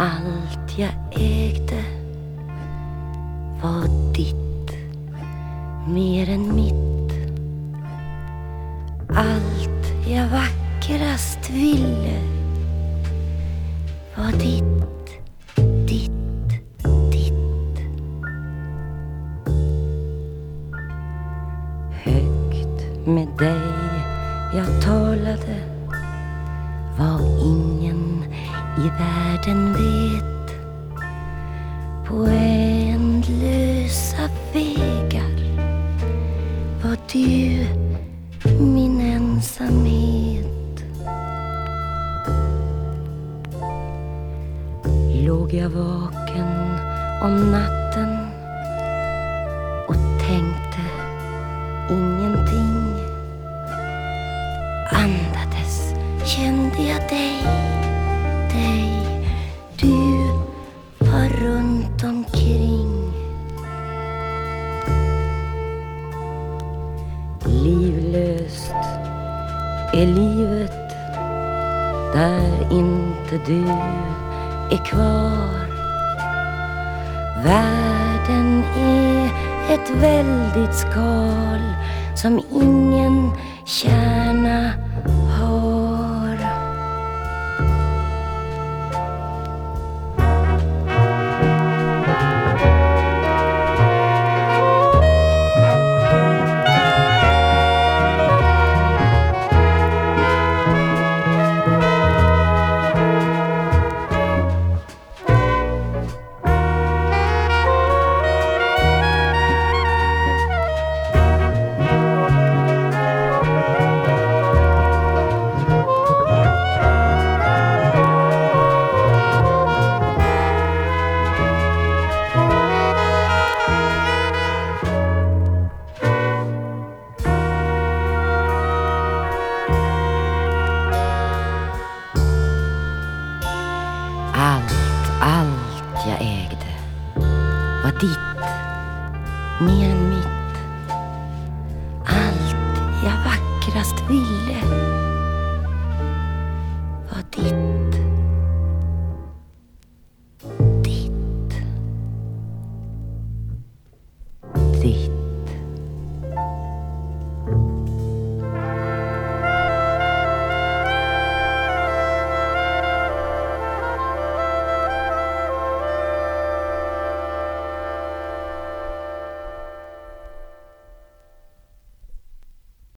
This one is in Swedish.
Allt jag ägde var ditt, mer än mitt. Allt jag vackrast ville var ditt, ditt, ditt. Högt med dig jag talade var inte i världen vet på ändlösa vägar var du min ensamhet. Låg jag vaken om natten och tänkte ingenting? Andades kände jag dig, dig. Du var runt omkring. Livlöst är livet där inte du är kvar. Världen är ett väldigt skal som ingen kärna jag ägde var ditt, mer än mitt. Allt jag vackrast ville